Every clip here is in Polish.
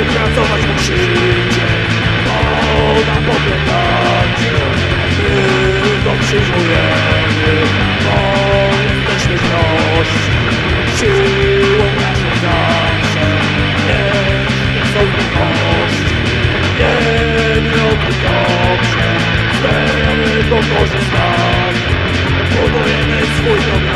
Wypracować mu życie Ona popytacie My go przyjmujemy Bo jesteśmy znośni Siłą naszą zawsze. Nie są wykości Nie robi dobrze. Z tego korzystamy Budujemy swój dom.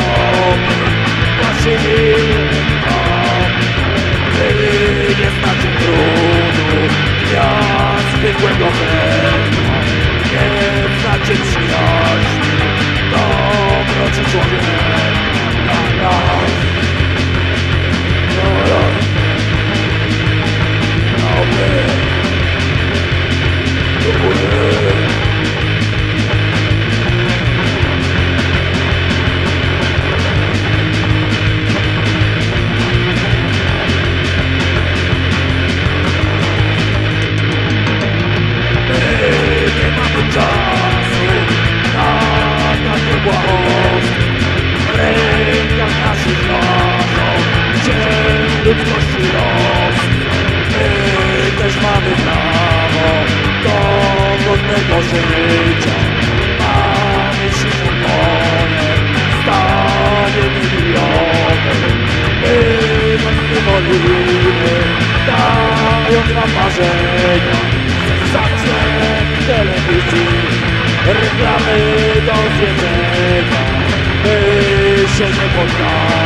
ukrycia Pamięć moje stanie milionem. Bywa niewolimy, dając nam marzenia. Zaczem telewizji, reklamy do zjedzenia. My się nie poddamy.